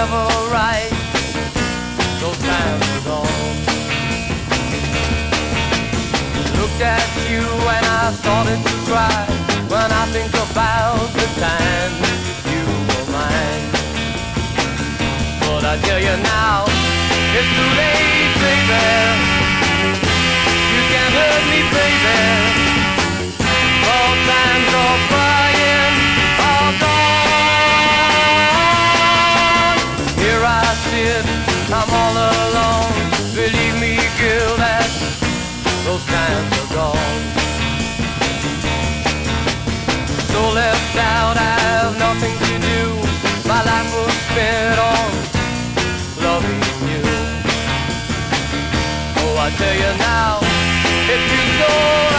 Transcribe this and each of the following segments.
never right. Those times are gone. Looked at you and I started to cry when I think about the time you were mine. But I tell you now, it's too late. I'm all alone. Believe me, girl, that those times are gone. So left out, I have nothing to do. My life was spent on loving you. Oh, I tell you now, it feels so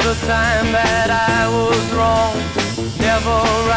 A time that I was wrong, never.